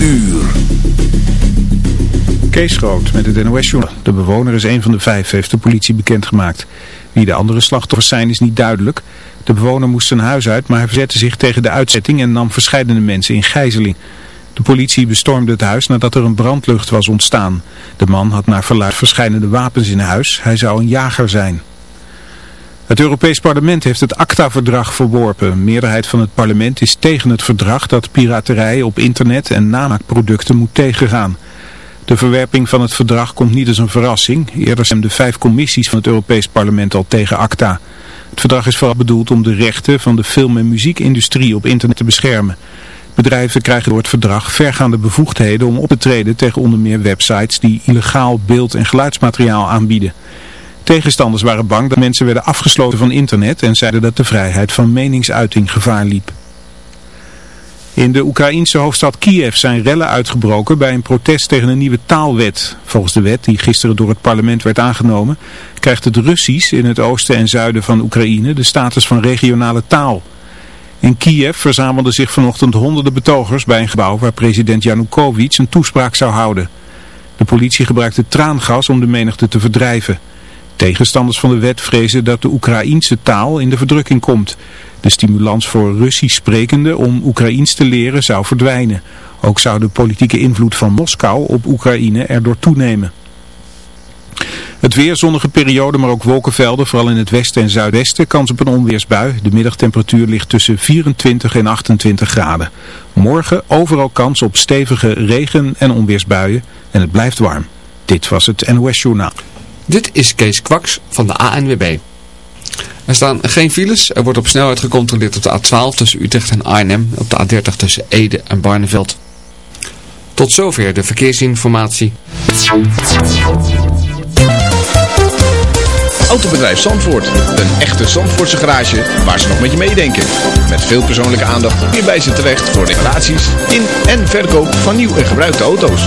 uur. Kees Groot met het NOS-journal. De bewoner is een van de vijf, heeft de politie bekendgemaakt. Wie de andere slachtoffers zijn is niet duidelijk. De bewoner moest zijn huis uit, maar hij verzette zich tegen de uitzetting en nam verscheidene mensen in gijzeling. De politie bestormde het huis nadat er een brandlucht was ontstaan. De man had naar verluid verschillende wapens in huis. Hij zou een jager zijn. Het Europees Parlement heeft het ACTA-verdrag verworpen. Meerderheid van het parlement is tegen het verdrag dat piraterij op internet en namaakproducten moet tegengaan. De verwerping van het verdrag komt niet als een verrassing. Eerder stemden vijf commissies van het Europees Parlement al tegen ACTA. Het verdrag is vooral bedoeld om de rechten van de film- en muziekindustrie op internet te beschermen. Bedrijven krijgen door het verdrag vergaande bevoegdheden om op te treden tegen onder meer websites die illegaal beeld- en geluidsmateriaal aanbieden. Tegenstanders waren bang dat mensen werden afgesloten van internet en zeiden dat de vrijheid van meningsuiting gevaar liep. In de Oekraïense hoofdstad Kiev zijn rellen uitgebroken bij een protest tegen een nieuwe taalwet. Volgens de wet, die gisteren door het parlement werd aangenomen, krijgt het Russisch in het oosten en zuiden van Oekraïne de status van regionale taal. In Kiev verzamelden zich vanochtend honderden betogers bij een gebouw waar president Yanukovych een toespraak zou houden. De politie gebruikte traangas om de menigte te verdrijven. Tegenstanders van de wet vrezen dat de Oekraïense taal in de verdrukking komt. De stimulans voor Russisch sprekenden om Oekraïens te leren zou verdwijnen. Ook zou de politieke invloed van Moskou op Oekraïne erdoor toenemen. Het weer, zonnige periode, maar ook wolkenvelden, vooral in het westen en zuidwesten, kans op een onweersbui. De middagtemperatuur ligt tussen 24 en 28 graden. Morgen overal kans op stevige regen- en onweersbuien en het blijft warm. Dit was het NOS Journaal. Dit is Kees Kwaks van de ANWB. Er staan geen files. Er wordt op snelheid gecontroleerd op de A12 tussen Utrecht en Arnhem. Op de A30 tussen Ede en Barneveld. Tot zover de verkeersinformatie. Autobedrijf Zandvoort. Een echte Zandvoortse garage waar ze nog met je meedenken. Met veel persoonlijke aandacht kun je bij ze terecht voor reparaties in en verkoop van nieuw en gebruikte auto's.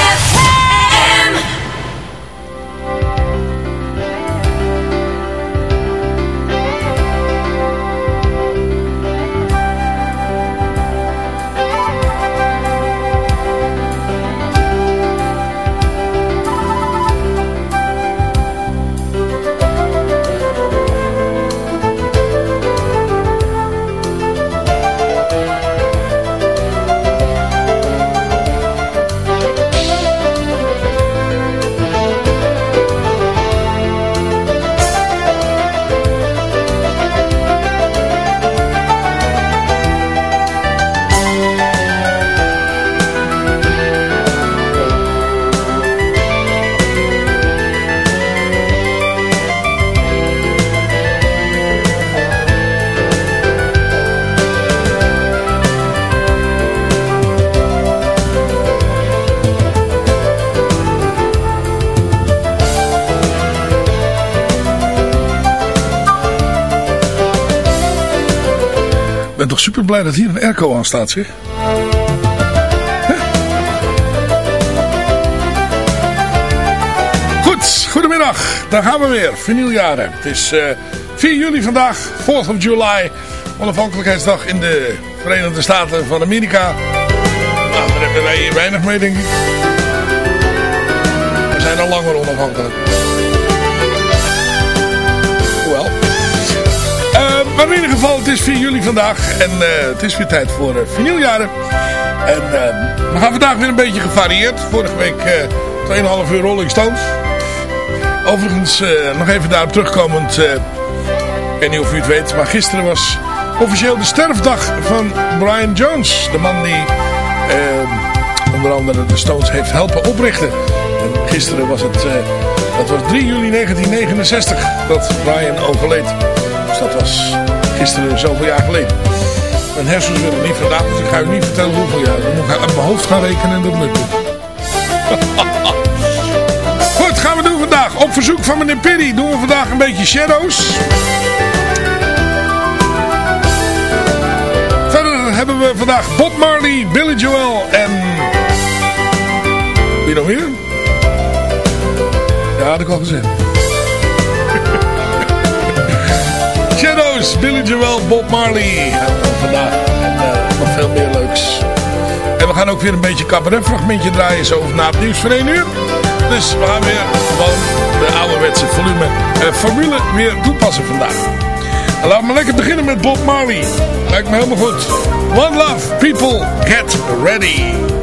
Blij dat hier een airco aan staat, zeg. Goed, goedemiddag. Daar gaan we weer. Vinyljaren. Het is uh, 4 juli vandaag, 4th of July. Onafhankelijkheidsdag in de Verenigde Staten van Amerika. Nou, daar hebben wij hier weinig mee, denk ik. We zijn al langer onafhankelijk. Maar in ieder geval, het is 4 juli vandaag. En uh, het is weer tijd voor uh. En uh, we gaan vandaag weer een beetje gevarieerd. Vorige week uh, 2,5 uur Rolling Stones. Overigens, nog even daarop terugkomend. ik weet niet of u het weet, maar gisteren was officieel de sterfdag van Brian Jones. De man die onder andere de Stones heeft helpen oprichten. En gisteren was het, dat was 3 juli 1969 dat Brian overleed. Dus dat was gisteren zoveel jaar geleden. Mijn hersens willen niet vandaag, dus ik ga u niet vertellen hoeveel jaar. Dan moet ik uit mijn hoofd gaan rekenen en dat lukt niet. Goed, gaan we doen vandaag. Op verzoek van meneer Perry doen we vandaag een beetje Shadows. Verder hebben we vandaag Bob Marley, Billy Joel en... Wie nog meer? Ja, had ik al gezegd. Shadows, Billy Joel, Bob Marley. vandaag. En uh, nog veel meer leuks. En we gaan ook weer een beetje cabaretfragmentje draaien. Zo na het nieuws van 1 uur. Dus we gaan weer gewoon de ouderwetse volume, uh, formule weer toepassen vandaag. En laten we lekker beginnen met Bob Marley. Lijkt me helemaal goed. One love, people, get ready.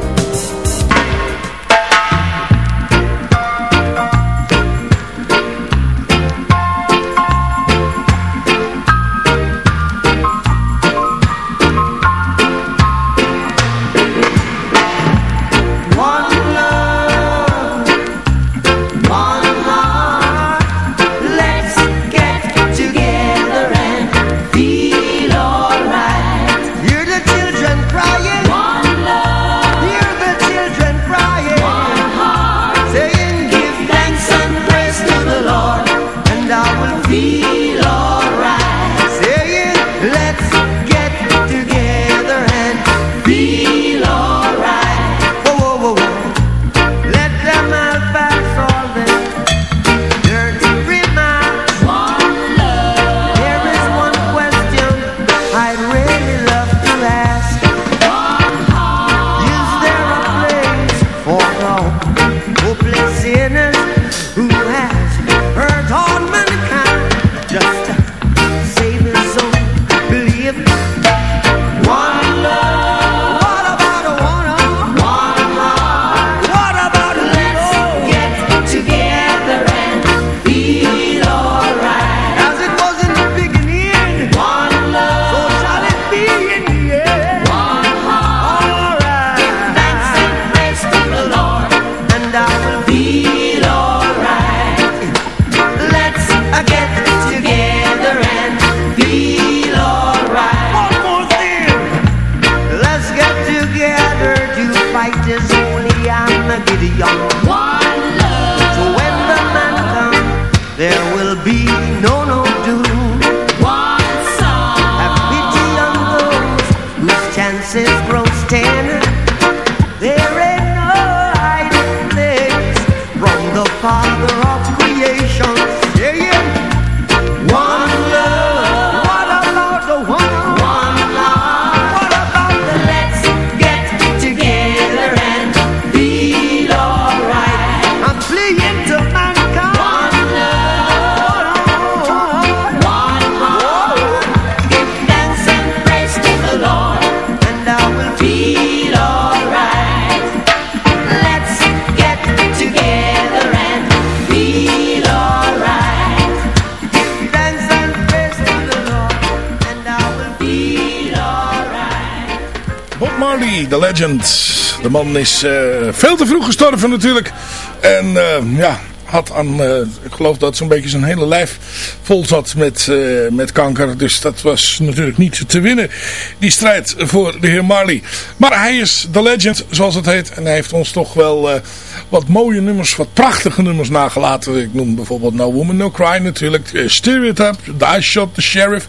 De man is uh, veel te vroeg gestorven natuurlijk. En uh, ja, had aan, uh, ik geloof dat zo'n beetje zijn hele lijf vol zat met, met kanker. Dus dat was natuurlijk niet te winnen, die strijd voor de heer Marley. Maar hij is The Legend, zoals het heet. En hij heeft ons toch wel wat mooie nummers, wat prachtige nummers nagelaten. Ik noem bijvoorbeeld No Woman No Cry natuurlijk. Steer It Up, I Shot the Sheriff.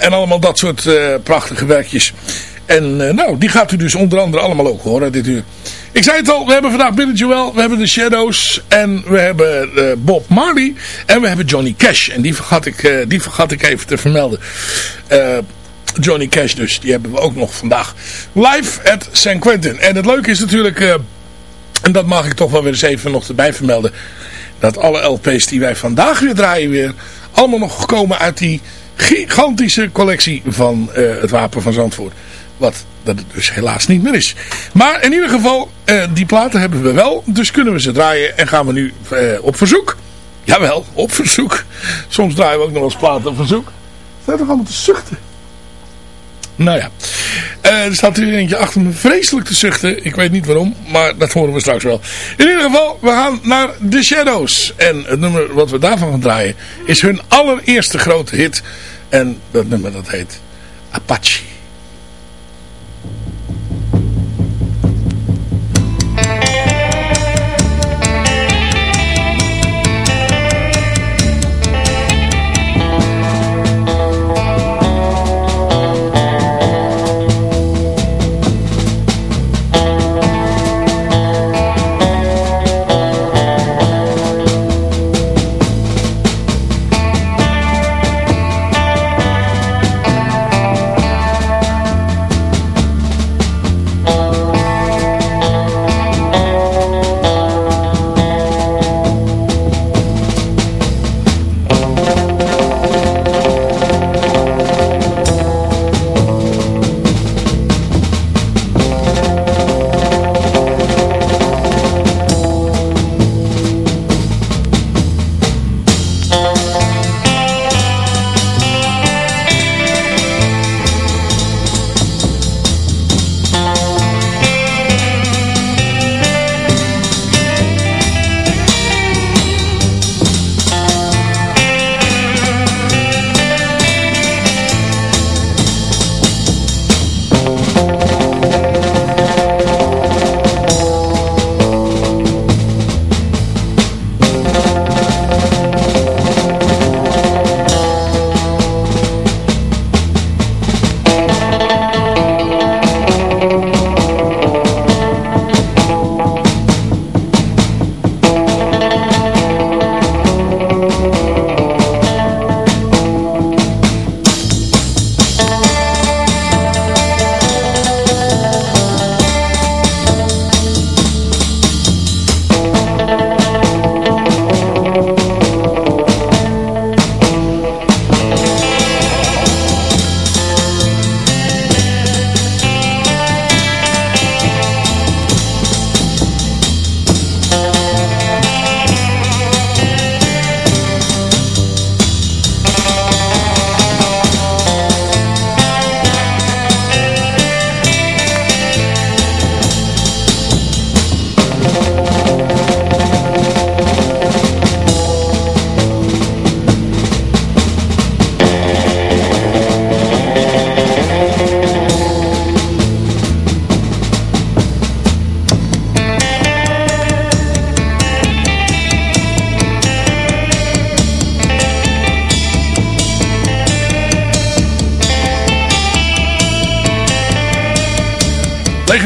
en allemaal dat soort prachtige werkjes. En uh, nou, die gaat u dus onder andere allemaal ook horen dit uur. Ik zei het al, we hebben vandaag Billy Joel, we hebben de Shadows en we hebben uh, Bob Marley en we hebben Johnny Cash. En die vergat ik, uh, die vergat ik even te vermelden. Johnny Cash dus, die hebben we ook nog vandaag live at San Quentin. En het leuke is natuurlijk, en dat mag ik toch wel weer eens even nog erbij vermelden, dat alle LP's die wij vandaag weer draaien weer, allemaal nog komen uit die gigantische collectie van het Wapen van Zandvoort. Wat dat het dus helaas niet meer is. Maar in ieder geval, eh, die platen hebben we wel. Dus kunnen we ze draaien en gaan we nu eh, op verzoek. Jawel, op verzoek. Soms draaien we ook nog eens platen op verzoek. Staat toch allemaal te zuchten? Nou ja, eh, er staat hier eentje achter me vreselijk te zuchten. Ik weet niet waarom, maar dat horen we straks wel. In ieder geval, we gaan naar The Shadows. En het nummer wat we daarvan gaan draaien is hun allereerste grote hit. En dat nummer dat heet Apache.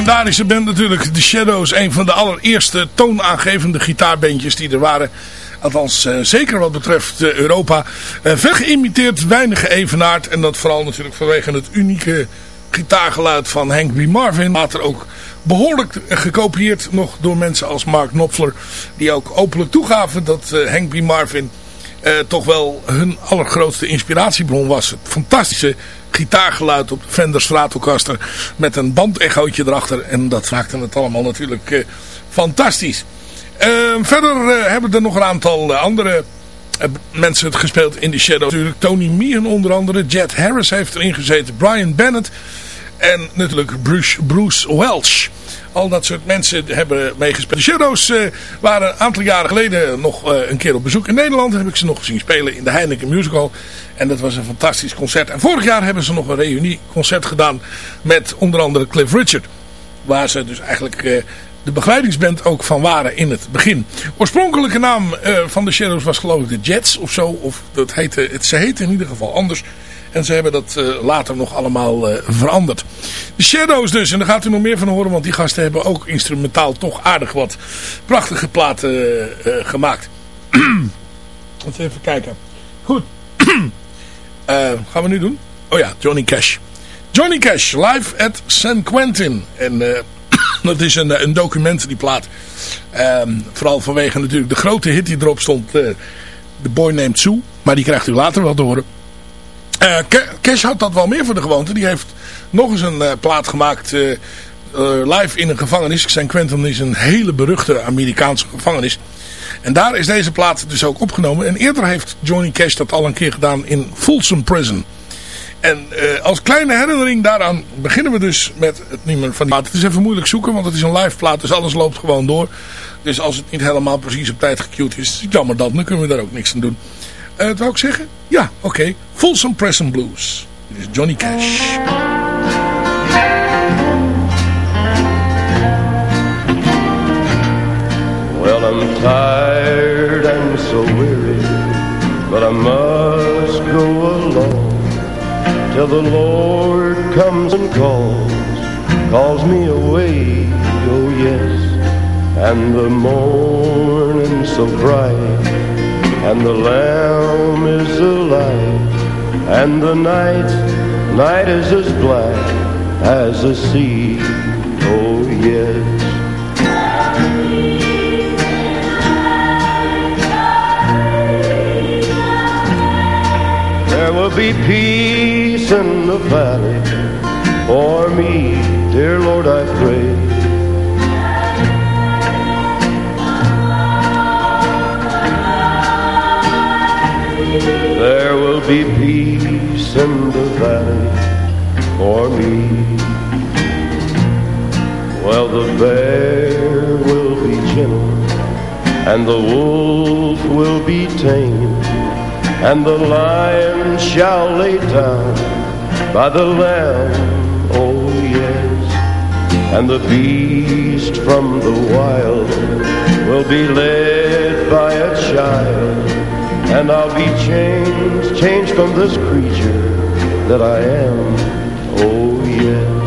Legendarische band natuurlijk The Shadows. Een van de allereerste toonaangevende gitaarbandjes die er waren. Althans, uh, zeker wat betreft uh, Europa. Uh, ver geïmiteerd, weinig geëvenaard. En dat vooral natuurlijk vanwege het unieke gitaargeluid van Hank B. Marvin. Later ook behoorlijk gekopieerd nog door mensen als Mark Knopfler. Die ook openlijk toegaven dat Hank B. Marvin toch wel hun allergrootste inspiratiebron was. Fantastische gitaargeluid op de Fender Stratocaster met een bandechootje erachter. En dat maakte het allemaal natuurlijk uh, fantastisch. Uh, verder uh, hebben er nog een aantal andere mensen het gespeeld in de Shadow. Natuurlijk Tony Meehan onder andere. Jet Harris heeft erin gezeten. Brian Bennett. En natuurlijk Bruce, Bruce Welch. Al dat soort mensen hebben meegespeeld. De Shadows waren een aantal jaren geleden nog een keer op bezoek in Nederland. Heb ik ze nog gezien spelen in de Heineken Musical. En dat was een fantastisch concert. En vorig jaar hebben ze nog een reunieconcert gedaan met onder andere Cliff Richard. Waar ze dus eigenlijk uh, de begeleidingsband ook van waren in het begin. Oorspronkelijke naam van de Shadows was geloof ik de Jets of zo. Of dat heette, het, ze heette in ieder geval anders. En ze hebben dat uh, later nog allemaal veranderd. De Shadows dus. En daar gaat u nog meer van horen. Want die gasten hebben ook instrumentaal toch aardig wat prachtige platen gemaakt. Laten even kijken. Goed. gaan we nu doen? Oh ja, Johnny Cash. Johnny Cash, live at San Quentin. En dat is een, een document, die plaat. Ehm, vooral vanwege natuurlijk de grote hit die erop stond. The Boy Named Sue. Maar die krijgt u later wel te horen. Cash had dat wel meer voor de gewoonte. Die heeft nog eens een plaat gemaakt live in een gevangenis. San Quentin is een hele beruchte Amerikaanse gevangenis. En daar is deze plaat dus ook opgenomen. En eerder heeft Johnny Cash dat al een keer gedaan in Folsom Prison. En uh, als kleine herinnering daaraan beginnen we dus met het nummer van die plaat. Het is even moeilijk zoeken, want het is een live plaat, dus alles loopt gewoon door. Dus als het niet helemaal precies op tijd gecued is, jammer dan, dan kunnen we daar ook niks aan doen. Uh, wat wou ik zeggen? Ja, oké. Folsom Prison Blues. Dit is Johnny Cash. I'm tired and so weary, but I must go along till the Lord comes and calls, calls me away, oh yes. And the morning so bright, and the lamb is alive, and the night, night is as black as the sea, oh yes. There will be peace in the valley for me, dear Lord, I pray. There will be peace in the valley for me. Well, the bear will be gentle, and the wolf will be tame and the lion shall lay down by the lamb, oh yes. And the beast from the wild will be led by a child. And I'll be changed, changed from this creature that I am, oh yes.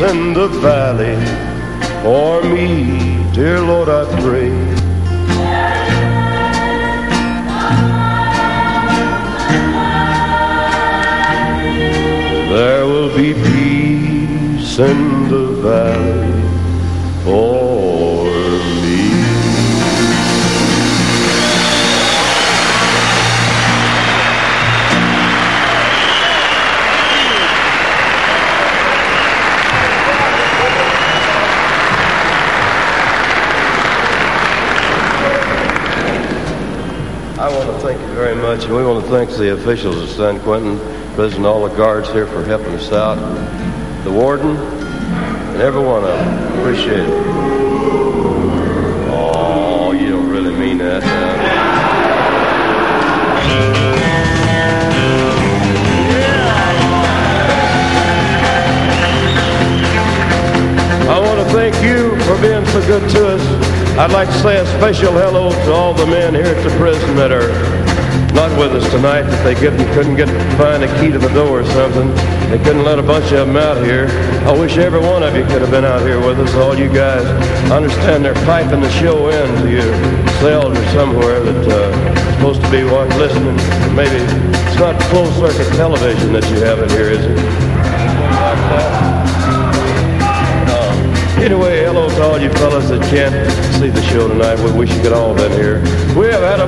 In the valley for me, dear Lord, I pray. There will be peace in the valley very much, and we want to thank the officials of San Quentin Prison, all the guards here for helping us out, the warden, and every one of them. Appreciate it. Oh, you don't really mean that. I want to thank you for being so good to us. I'd like to say a special hello to all the men here at the prison that are not with us tonight that they couldn't, couldn't get find a key to the door or something. They couldn't let a bunch of them out here. I wish every one of you could have been out here with us, all you guys. I understand they're piping the show in to your cells or somewhere that uh, supposed to be watching, listening. Maybe it's not closed circuit television that you have in here, is it? Like. Anyway, hello to all you fellas that can't see the show tonight. We wish you could all been here. We have had a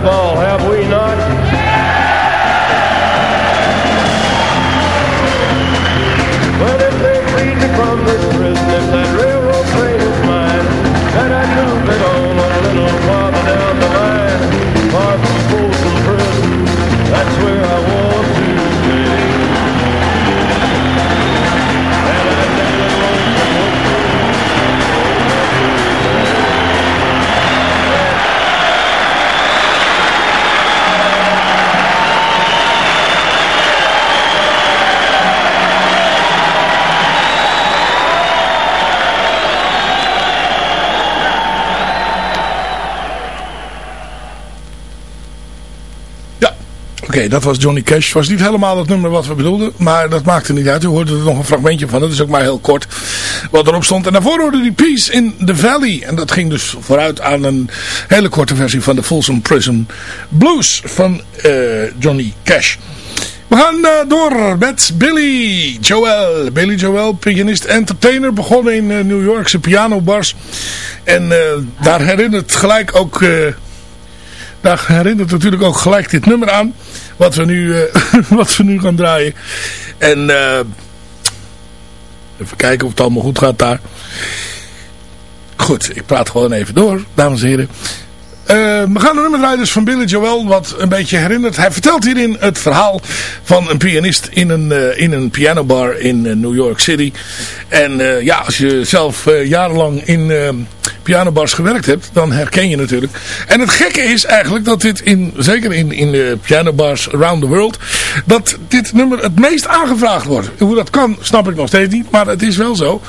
Oké, dat was Johnny Cash. Was niet helemaal het nummer wat we bedoelden. Maar dat maakte niet uit. U hoorde er nog een fragmentje van. Dat is ook maar heel kort wat erop stond. En daarvoor hoorde die Peace in the Valley. En dat ging dus vooruit aan een hele korte versie van de Folsom Prison Blues van uh, Johnny Cash. We gaan uh, door met Billy Joel. Billy Joel, pianist entertainer, begonnen in uh, New Yorkse pianobars. En daar herinnert gelijk ook... daar herinnert natuurlijk ook gelijk dit nummer aan. Wat we nu, wat we nu gaan draaien. En even kijken of het allemaal goed gaat daar. Goed, ik praat gewoon even door, dames en heren. Uh, we gaan de nummerrijders van Billy Joel wat een beetje herinnert. Hij vertelt hierin het verhaal van een pianist in een, uh, in een pianobar in uh, New York City. En ja, als je zelf jarenlang in pianobars gewerkt hebt, dan herken je natuurlijk. En het gekke is eigenlijk dat dit, in, zeker in, in de pianobars around the world, dat dit nummer het meest aangevraagd wordt. Hoe dat kan, snap ik nog steeds niet, maar het is wel zo.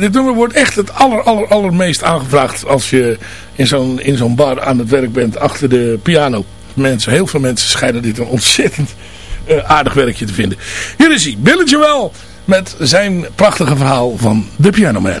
dit nummer wordt echt het aller, aller, allermeest aangevraagd als je in zo'n zo'n bar aan het werk bent achter de piano. Mensen, heel veel mensen schijnen dit een ontzettend uh, aardig werkje te vinden. Hier is hij, Billy Joel met zijn prachtige verhaal van The Piano Man.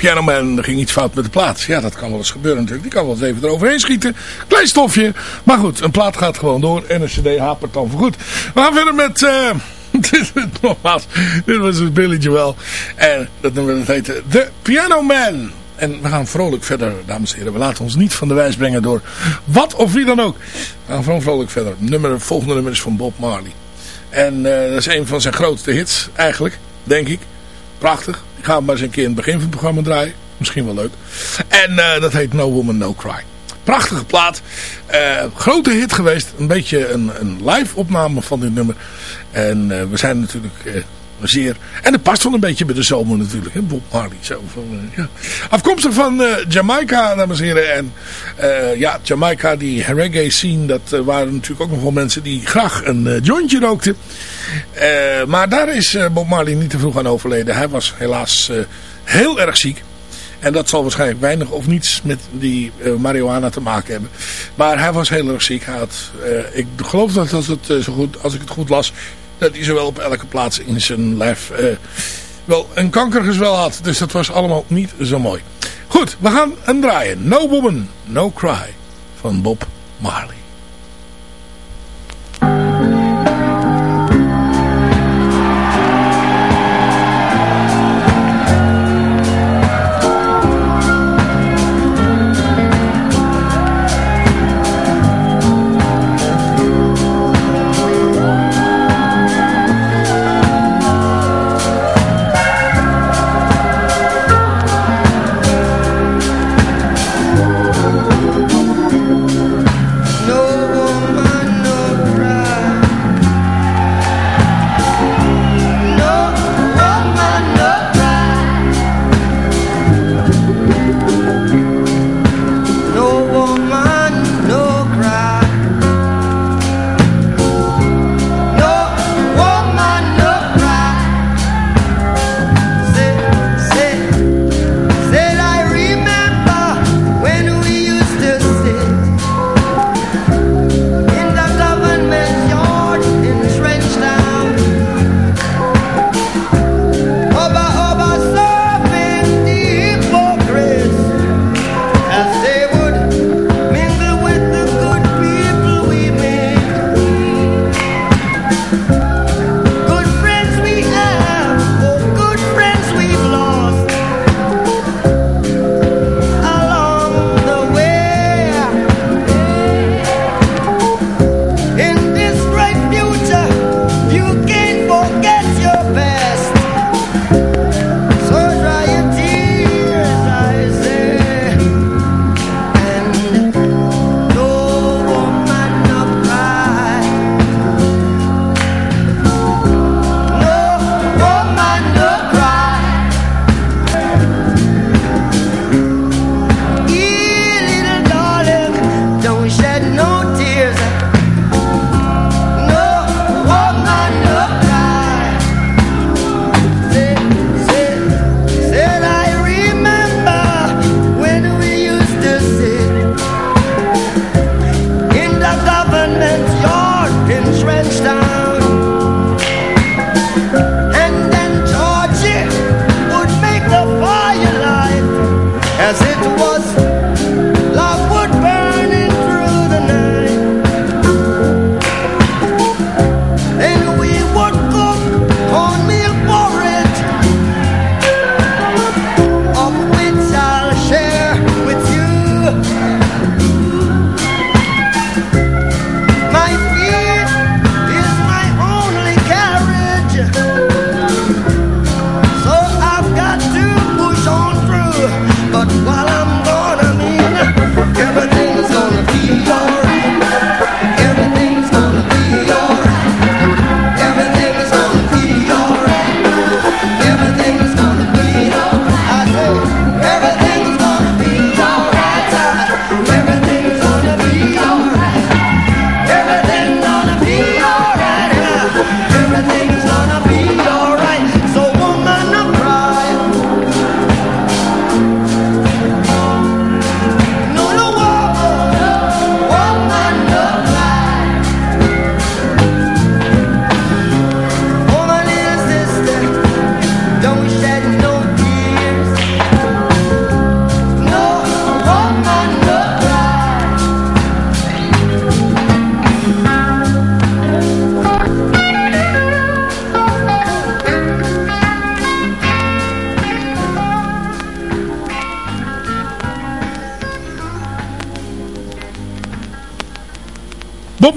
Joel en de Piano Man. Er ging iets fout met de plaat. Ja, dat kan wel eens gebeuren natuurlijk. Die kan wel eens even eroverheen schieten. Klein stofje. Maar goed, een plaat gaat gewoon door. En een cd hapert dan voorgoed. We gaan verder met... Uh, dit was dus Billy Joel. En dat nummer dat heette The Piano Man. En we gaan vrolijk verder, dames en heren. We laten ons niet van de wijs brengen door wat of wie dan ook. We gaan gewoon vrolijk verder. Nummer, het volgende nummer is van Bob Marley. En uh, dat is een van zijn grootste hits, eigenlijk, denk ik. Prachtig. Ik ga hem maar eens een keer in het begin van het programma draaien. Misschien wel leuk. En uh, dat heet No Woman No Cry. Prachtige plaat. Uh, grote hit geweest. Een beetje een, een live opname van dit nummer. En we zijn natuurlijk zeer... En het past wel een beetje bij de zomer natuurlijk. Hè? Bob Marley. Zo van, uh, ja. Afkomstig van uh, Jamaica, dames en heren. En uh, ja, Jamaica, die reggae scene, dat waren natuurlijk ook nog wel mensen die graag een jointje rookten. maar daar is Bob Marley niet te vroeg aan overleden. Hij was helaas heel erg ziek. En dat zal waarschijnlijk weinig of niets met die uh, marihuana te maken hebben. Maar hij was heel erg ziek. Hij had, ik geloof dat het, zo goed, als ik het goed las, dat hij zowel op elke plaats in zijn lijf uh, wel een kankergezwel had. Dus dat was allemaal niet zo mooi. Goed, we gaan een draaien. No Woman, No Cry van Bob Marley.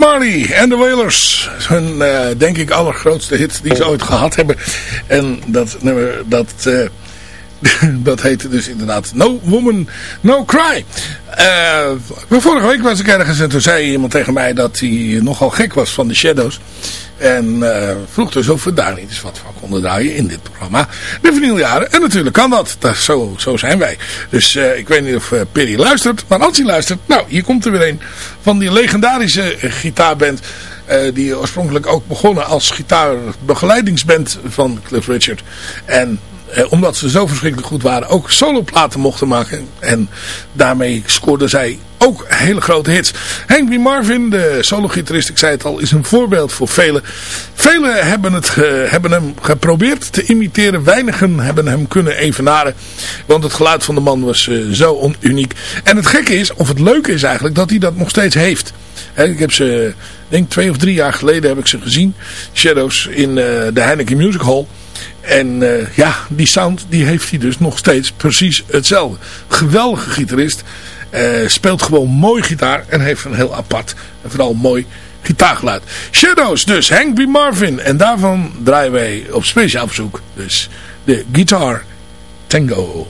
Marley en de Wailers. Hun, uh, denk ik, allergrootste hit die ze ooit gehad hebben. En dat nummer, dat... Uh, dat heette dus inderdaad No Woman, No Cry. Uh, vorige week was ik ergens en toen zei iemand tegen mij dat hij nogal gek was van de Shadows. En vroeg dus of we daar niet eens wat van konden draaien in dit programma. De vinyljaren. En natuurlijk kan dat. dat zo, zo zijn wij. Dus uh, ik weet niet of uh, Perry luistert. Maar als hij luistert, nou, hier komt er weer een van die legendarische gitaarband. die oorspronkelijk ook begonnen als gitaarbegeleidingsband van Cliff Richard. En eh, omdat ze zo verschrikkelijk goed waren, ook soloplaten mochten maken. En daarmee scoorden zij ook hele grote hits. Hank. Marvin, de solo-gitarist, ik zei het al, is een voorbeeld voor velen. Velen hebben, het, uh, hebben hem geprobeerd te imiteren. Weinigen hebben hem kunnen evenaren. Want het geluid van de man was uh, zo uniek. En het gekke is, of het leuke is eigenlijk, dat hij dat nog steeds heeft. He, ik heb ze, denk twee of drie jaar geleden heb ik ze gezien. Shadows in uh, de Heineken Music Hall. En ja, die sound die heeft hij dus nog steeds precies hetzelfde. Geweldige gitarist. Uh, speelt gewoon mooi gitaar en heeft een heel apart en vooral mooi gitaargeluid. Shadows dus, Hank B. Marvin. En daarvan draaien wij op speciaal verzoek dus de Guitar Tango.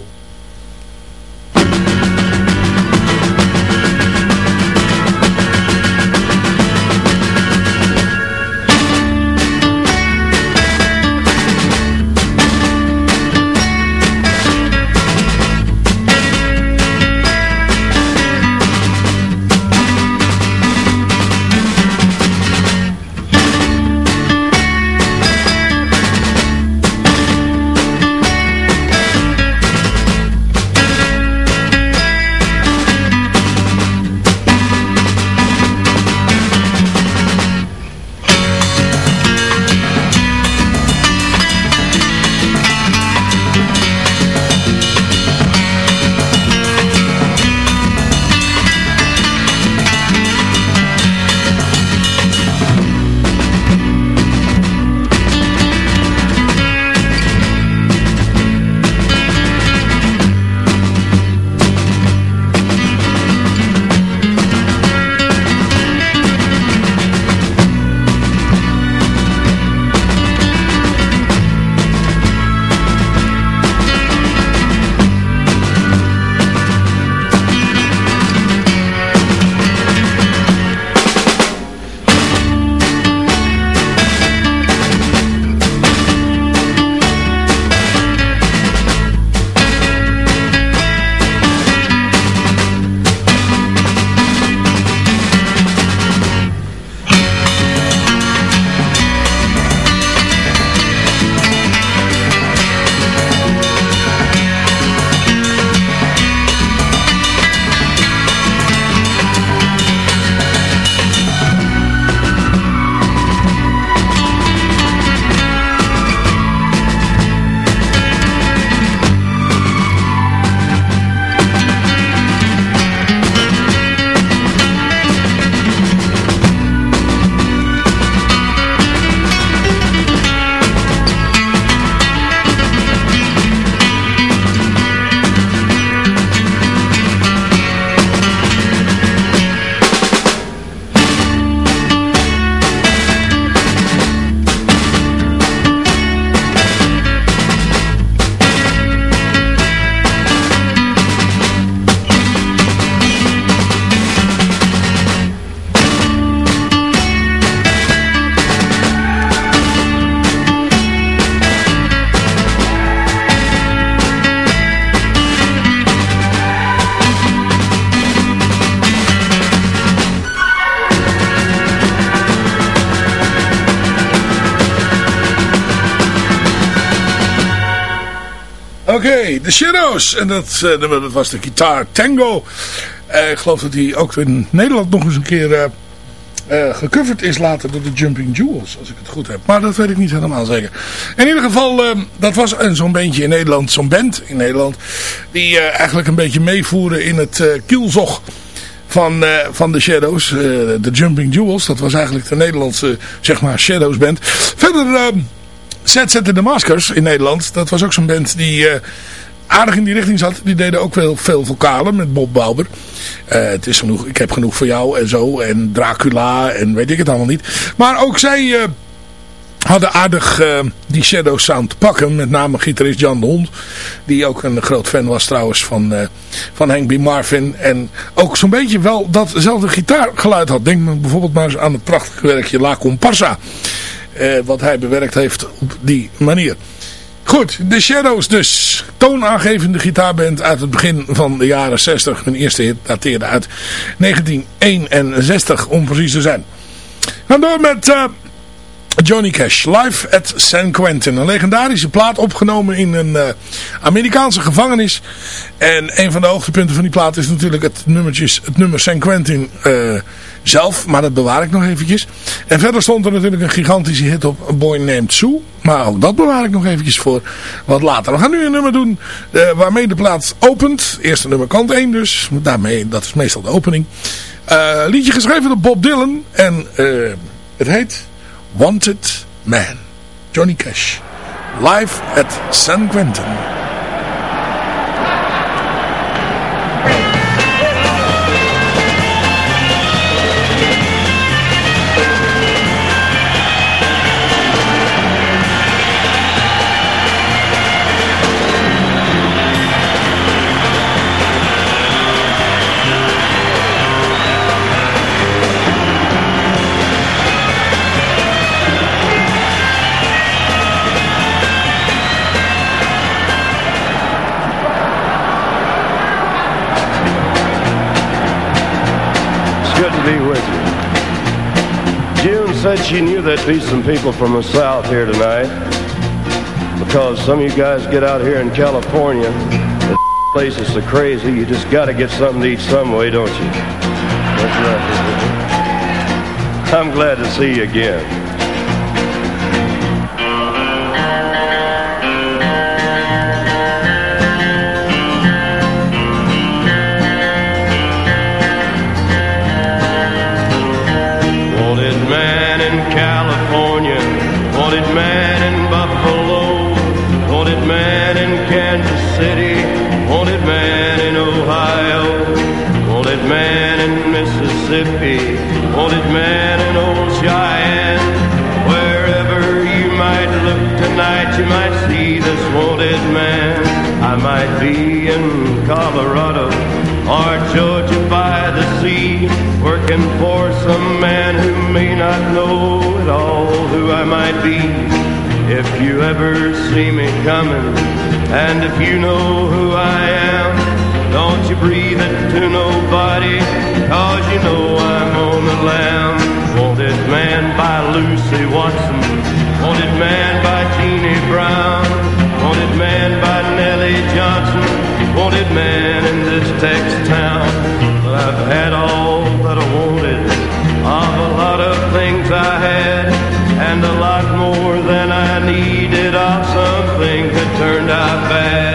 Shadows. En dat, uh, dat was de gitaar Tango. Uh, ik geloof dat die ook in Nederland nog eens een keer uh, gecoverd is later door de Jumping Jewels. Als ik het goed heb. Maar dat weet ik niet helemaal zeker. In ieder geval, dat was zo'n bandje in Nederland. Zo'n band in Nederland. Die eigenlijk een beetje meevoeren in het kielzog van, van de Shadows. de Jumping Jewels. Dat was eigenlijk de Nederlandse, zeg maar, Shadows band. Verder... Set Set the Maskers in Nederland. Dat was ook zo'n band die uh, aardig in die richting zat. Die deden ook wel veel vocalen met Bob Bauber. Eh, het is genoeg, ik heb genoeg voor jou en zo. En Dracula en weet ik het allemaal niet. Maar ook zij eh, hadden aardig uh, die Shadow Sound te pakken. Met name gitarist Jan de Hond. Die ook een groot fan was trouwens van, uh, van Hank B. Marvin. En ook zo'n beetje wel datzelfde gitaargeluid had. Denk bijvoorbeeld maar eens aan het prachtige werkje La Comparsa. Uh, wat hij bewerkt heeft op die manier. Goed, The Shadows dus. Toonaangevende gitaarband uit het begin van de jaren 60. Hun eerste hit dateerde uit 1961 om precies te zijn. We gaan door met... Uh, Johnny Cash, live at San Quentin. Een legendarische plaat opgenomen in een uh, Amerikaanse gevangenis. En een van de hoogtepunten van die plaat is natuurlijk het, nummertjes, het nummer San Quentin uh, zelf. Maar dat bewaar ik nog eventjes. En verder stond er natuurlijk een gigantische hit op A Boy Named Sue. Maar ook dat bewaar ik nog eventjes voor wat later. We gaan nu een nummer doen uh, waarmee de plaat opent. Eerste nummer kant 1 dus. Daarmee, dat is meestal de opening. liedje geschreven door Bob Dylan. En het heet... Wanted Man. Johnny Cash. Live at San Quentin. Said she knew there'd be some people from the south here tonight. Because some of you guys get out here in California, the place is so crazy, you just gotta get something to eat some way, don't you? That's right. I'm glad to see you again. Working for some man who may not know at all who I might be. If you ever see me coming, and if you know who I am, don't you breathe it to nobody, cause you know I'm on the lam. Wanted man by Lucy Watson, wanted man by Jeannie Brown, wanted man by Nellie Johnson, wanted man in this Texas town. But I've had all wanted, of a lot of things I had, and a lot more than I needed of some things that turned out bad.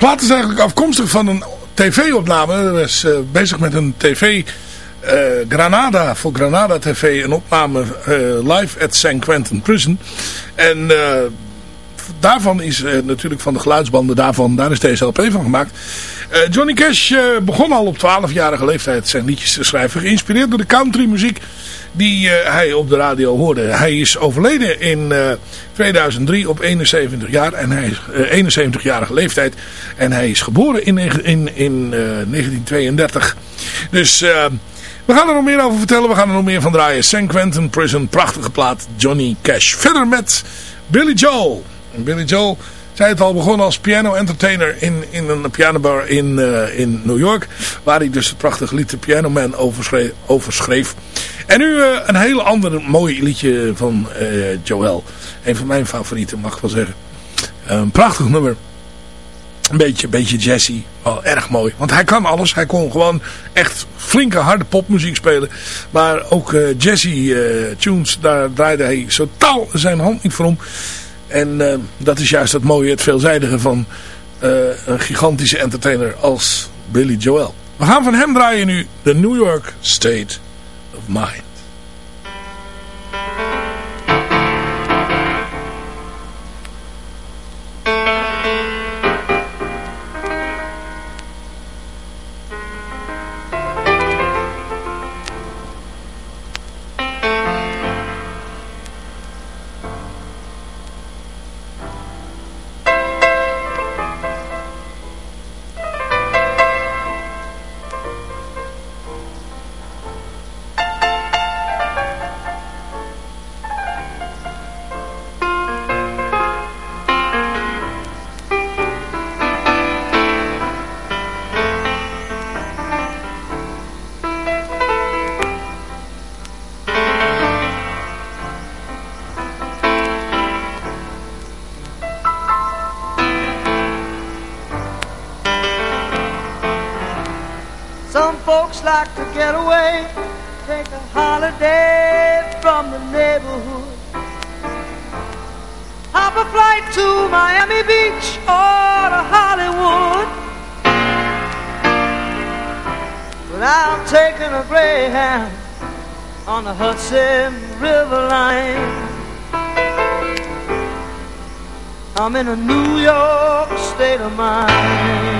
Plaat is eigenlijk afkomstig van een tv-opname. Hij was uh, bezig met een tv... Uh, Granada, voor Granada TV, een opname uh, live at St. Quentin Prison. En daarvan is natuurlijk van de geluidsbanden daarvan, daar is deze LP van gemaakt. Johnny Cash begon al op 12-jarige leeftijd zijn liedjes te schrijven. Geïnspireerd door de countrymuziek die uh, hij op de radio hoorde. Hij is overleden in uh, 2003 op 71 jaar en hij is uh, 71-jarige leeftijd en hij is geboren in, in, in 1932. Dus we gaan er nog meer over vertellen. We gaan er nog meer van draaien. St. Quentin Prison, prachtige plaat Johnny Cash. Verder met Billy Joel. Billy Joel zei het al, begon als piano entertainer in, in een pianobar in, uh, in New York. Waar hij dus het prachtige lied The Piano Man overschreef. En nu uh, een heel ander mooi liedje van uh, Joel. Een van mijn favorieten mag ik wel zeggen. Een prachtig nummer. Een beetje, beetje jazzy. Wel erg mooi. Want hij kan alles. Hij kon gewoon echt flinke harde popmuziek spelen. Maar ook jazzy tunes. Daar draaide hij zo taal zijn hand niet voor om. En uh, dat is juist het mooie, het veelzijdige van uh, een gigantische entertainer als Billy Joel. We gaan van hem draaien nu de New York State of Mind. folks like to get away, take a holiday from the neighborhood. Hop a flight to Miami Beach or to Hollywood. But I'm taking a Greyhound on the Hudson River line. I'm in a New York state of mind.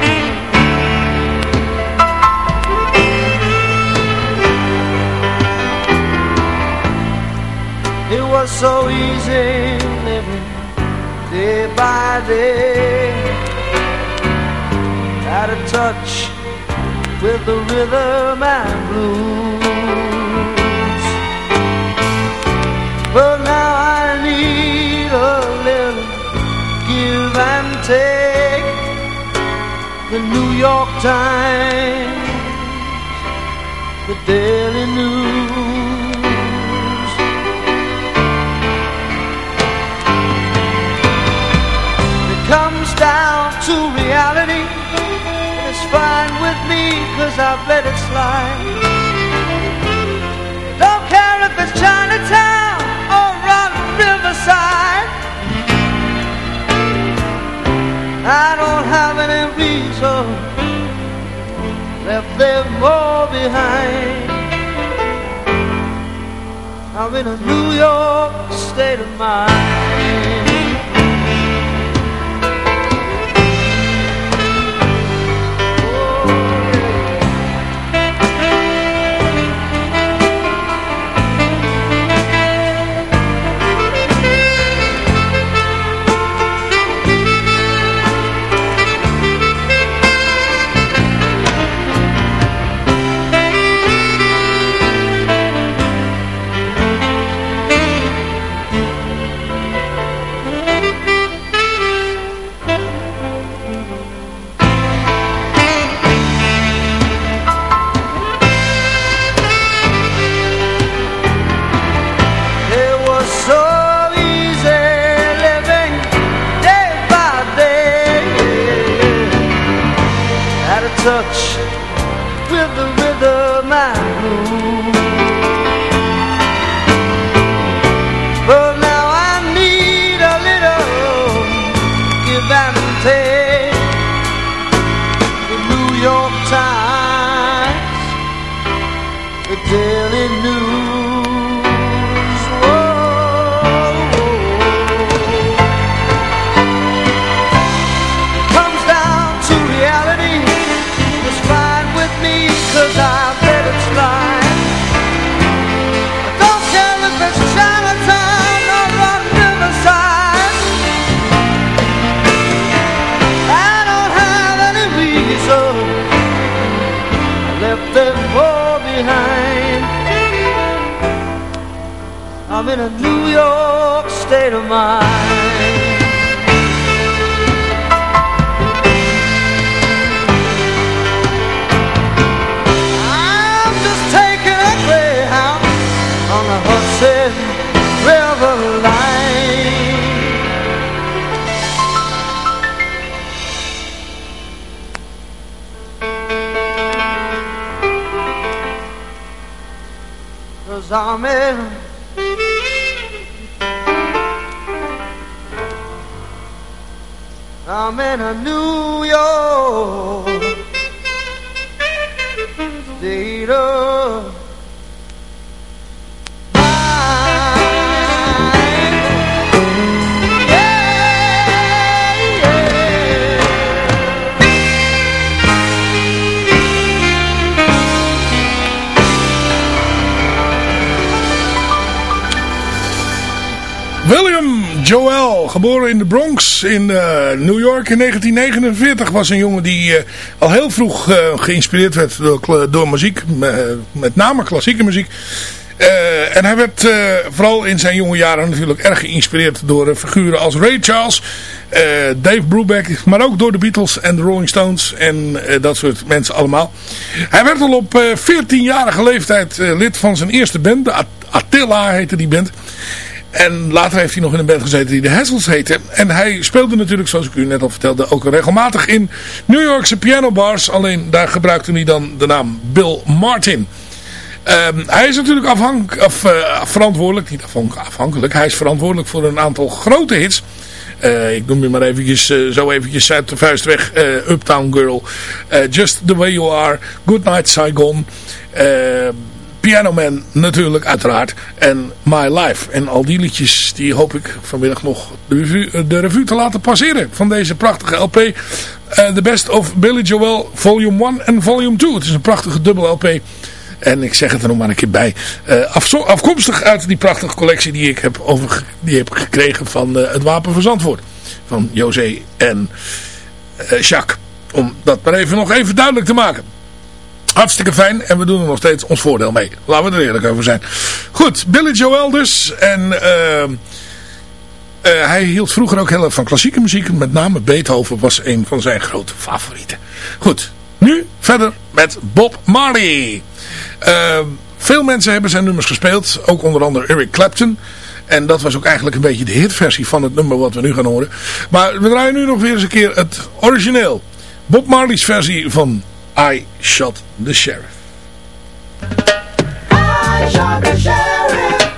Was so easy living day by day. Out of touch with the rhythm and blues. But now I need a little give and take. The New York Times, the Daily News. There more behind. I'm in a New York state of mind. In a New York state of mind. I'm just taking a greyhound on the Hudson River line. Cause I'm in I'm in a New York state of mind. Yeah, yeah. William Joel, geboren in de Bronx in eh, New York in 1949, was een jongen die eh, al heel vroeg eh, geïnspireerd werd door, door muziek, me- met name klassieke muziek. En hij werd vooral in zijn jonge jaren natuurlijk erg geïnspireerd door figuren als Ray Charles, Dave Brubeck, maar ook door de Beatles en de Rolling Stones en dat soort mensen allemaal. Hij werd al op eh 14-jarige leeftijd lid van zijn eerste band, de At- Attila heette die band. En later heeft hij nog in een band gezeten die de Hassels heette. En hij speelde natuurlijk, zoals ik u net al vertelde, ook regelmatig in New Yorkse pianobars. Alleen daar gebruikte hij dan de naam Bill Martin. Ehm, hij is natuurlijk afhank of, eh, verantwoordelijk, niet afhank- afhankelijk, hij is verantwoordelijk voor een aantal grote hits. Eh, ik noem je maar eventjes, eh, zo eventjes uit de vuist weg. Uptown Girl, Just The Way You Are, Good Night Saigon, eh, Piano Man natuurlijk uiteraard en My Life. En al die liedjes die hoop ik vanmiddag nog de revue, de revue te laten passeren van deze prachtige LP. eh, The Best of Billy Joel Volume 1 en Volume 2. Het is een prachtige dubbel LP. En ik zeg het er nog maar een keer bij. Eh, afkomstig uit die prachtige collectie die ik heb, over, die heb gekregen van eh, het Wapen van Zandvoort. Van José en eh, Jacques. Om dat maar even nog even duidelijk te maken. Hartstikke fijn en we doen er nog steeds ons voordeel mee. Laten we er eerlijk over zijn. Goed, Billy Joel dus. En eh, eh, hij hield vroeger ook heel erg van klassieke muziek. Met name Beethoven was een van zijn grote favorieten. Goed, nu verder met Bob Marley. Eh, veel mensen hebben zijn nummers gespeeld. Ook onder andere Eric Clapton. En dat was ook eigenlijk een beetje de hitversie van het nummer wat we nu gaan horen. Maar we draaien nu nog weer eens een keer het origineel. Bob Marley's versie van I Shot the Sheriff. I shot the sheriff,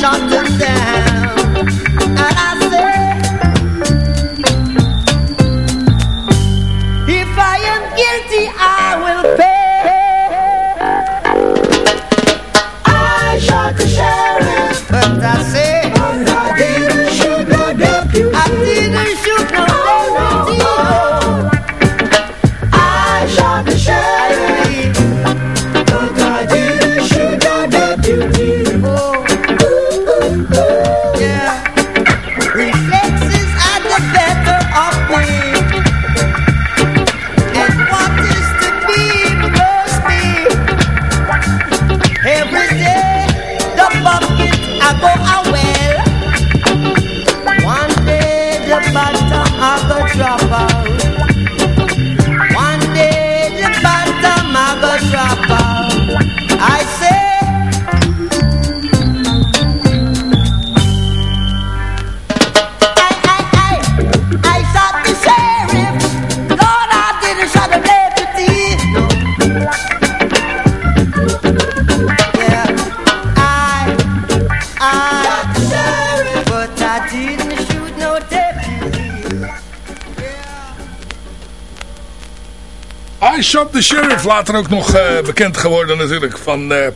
shot, I Shot the Sheriff. Later ook nog eh, bekend geworden natuurlijk van, eh,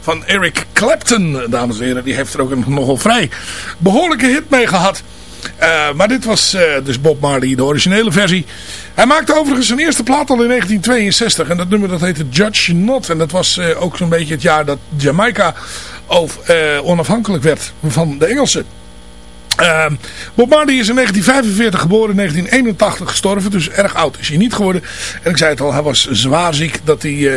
van Eric Clapton, dames en heren. Die heeft er ook een nogal vrij behoorlijke hit mee gehad. Eh, maar dit was dus Bob Marley, de originele versie. Hij maakte overigens zijn eerste plaat al in 1962. En dat nummer dat heette Judge Not. En dat was ook zo'n beetje het jaar dat Jamaica of, onafhankelijk werd van de Engelsen. Uh, Bob Marley is in 1945 geboren, in 1981 gestorven, dus erg oud is hij niet geworden. En ik zei het al, hij was zwaar ziek dat hij, uh,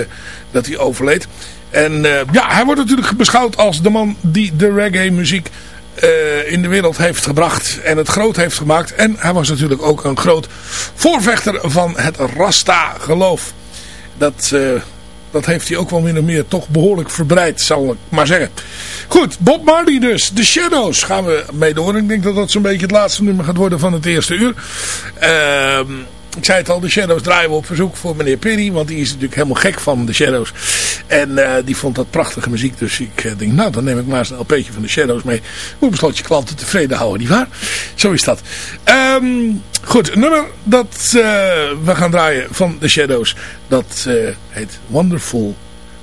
dat hij overleed. En uh, ja, hij wordt natuurlijk beschouwd als de man die de reggae muziek uh, in de wereld heeft gebracht en het groot heeft gemaakt. En hij was natuurlijk ook een groot voorvechter van het Rasta geloof. Dat... Dat heeft hij ook wel min of meer toch behoorlijk verbreid, zal ik maar zeggen. Goed, Bob Marley dus. The Shadows gaan we mee door. Ik denk dat dat zo'n beetje het laatste nummer gaat worden van het eerste uur. Uh, ik zei het al, de Shadows draaien we op verzoek voor meneer Perry. Want die is natuurlijk helemaal gek van de Shadows. En uh, die vond dat prachtige muziek. Dus ik uh, denk, nou dan neem ik maar eens een LP'tje van de Shadows mee. Moet besloot je klanten tevreden houden, nietwaar? Zo is dat. Um, goed, nummer dat uh, we gaan draaien van de Shadows. Dat heet Wonderful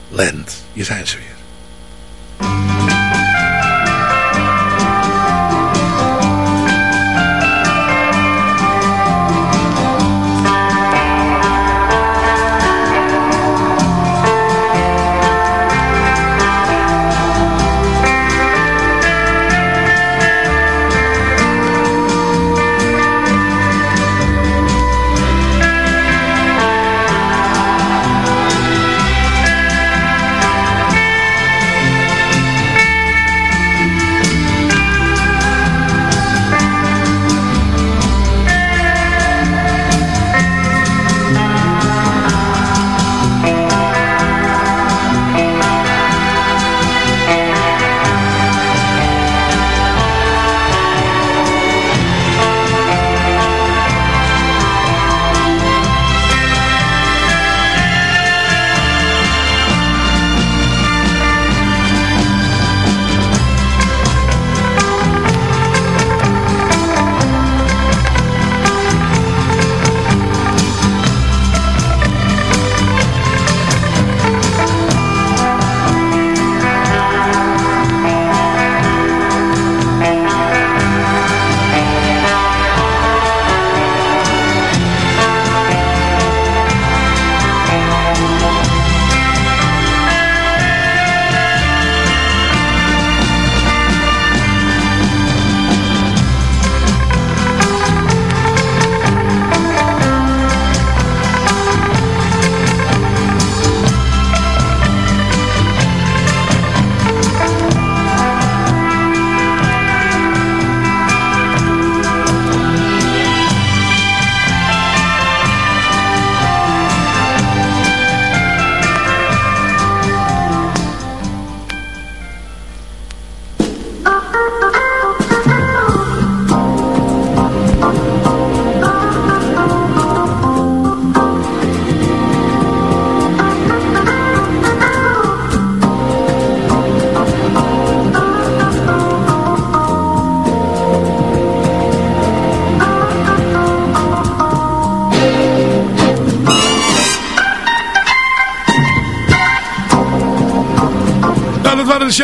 Land. Hier zijn ze weer.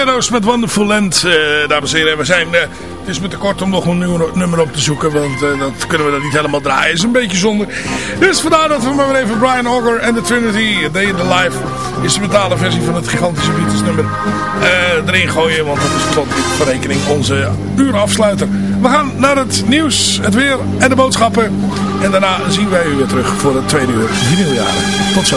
Shadows met Wonderful Land, eh, dames en heren. We zijn, eh, het is me te kort om nog een nieuw nummer op te zoeken, want eh, dat kunnen we dat niet helemaal draaien. is een beetje zonde. Dus vandaar dat we maar even Brian Auger en de Trinity, Day in the Life, is de betaalde versie van het gigantische Beatles nummer, erin gooien. Want dat is tot verrekening onze uurafsluiter. We gaan naar het nieuws, het weer en de boodschappen. En daarna zien wij u weer terug voor het tweede uur vinyljaren. Tot zo.